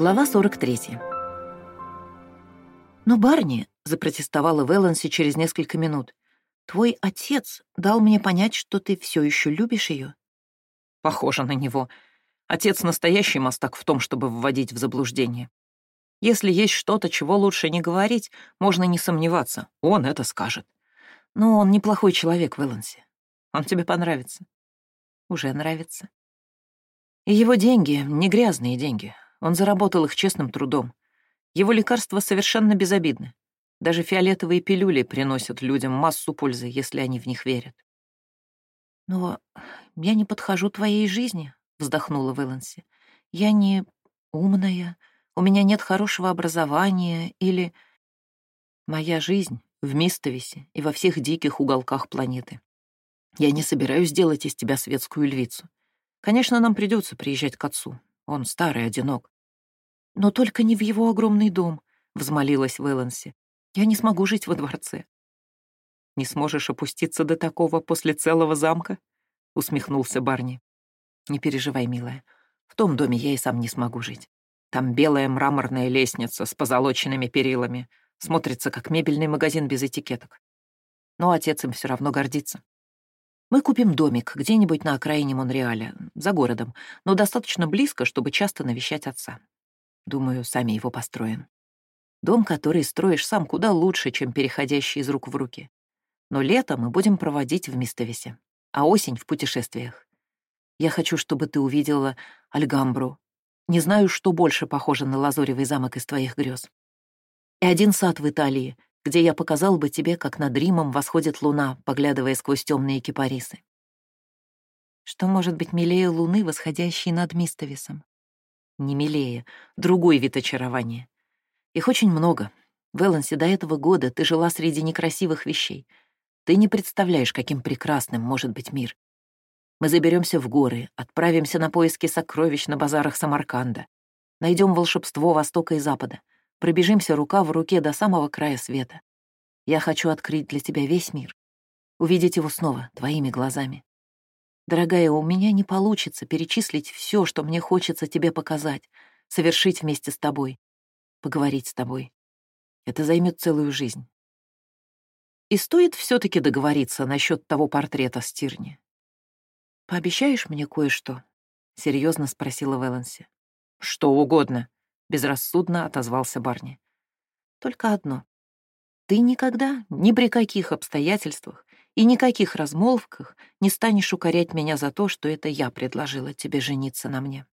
Глава 43. «Но, Барни», — запротестовала Вэланси через несколько минут, «твой отец дал мне понять, что ты все еще любишь ее». Похоже на него. Отец настоящий мастак в том, чтобы вводить в заблуждение. Если есть что-то, чего лучше не говорить, можно не сомневаться, он это скажет. Но он неплохой человек, Вэланси. Он тебе понравится. Уже нравится. И его деньги — не грязные деньги. Он заработал их честным трудом. Его лекарства совершенно безобидны. Даже фиолетовые пилюли приносят людям массу пользы, если они в них верят. «Но я не подхожу твоей жизни», — вздохнула Вэланси. «Я не умная, у меня нет хорошего образования или...» «Моя жизнь в Мистовисе и во всех диких уголках планеты. Я не собираюсь делать из тебя светскую львицу. Конечно, нам придется приезжать к отцу. Он старый, одинок. Но только не в его огромный дом, — взмолилась Вэланси. Я не смогу жить во дворце. Не сможешь опуститься до такого после целого замка? — усмехнулся Барни. Не переживай, милая. В том доме я и сам не смогу жить. Там белая мраморная лестница с позолоченными перилами. Смотрится, как мебельный магазин без этикеток. Но отец им все равно гордится. Мы купим домик где-нибудь на окраине Монреаля, за городом, но достаточно близко, чтобы часто навещать отца. Думаю, сами его построим. Дом, который строишь сам, куда лучше, чем переходящий из рук в руки. Но лето мы будем проводить в Мистовисе, а осень — в путешествиях. Я хочу, чтобы ты увидела Альгамбру. Не знаю, что больше похоже на лазоревый замок из твоих грез. И один сад в Италии, где я показал бы тебе, как над Римом восходит луна, поглядывая сквозь темные кипарисы. Что может быть милее луны, восходящей над Мистовисом? Не милее, другой вид очарования. Их очень много. В до этого года ты жила среди некрасивых вещей. Ты не представляешь, каким прекрасным может быть мир. Мы заберемся в горы, отправимся на поиски сокровищ на базарах Самарканда, найдем волшебство Востока и Запада — Пробежимся рука в руке до самого края света. Я хочу открыть для тебя весь мир, увидеть его снова твоими глазами. Дорогая, у меня не получится перечислить все, что мне хочется тебе показать, совершить вместе с тобой, поговорить с тобой. Это займет целую жизнь. И стоит все таки договориться насчет того портрета Стирни. «Пообещаешь мне кое-что?» — серьезно спросила Вэланси. «Что угодно», — безрассудно отозвался Барни. «Только одно. Ты никогда, ни при каких обстоятельствах и никаких размолвках не станешь укорять меня за то, что это я предложила тебе жениться на мне».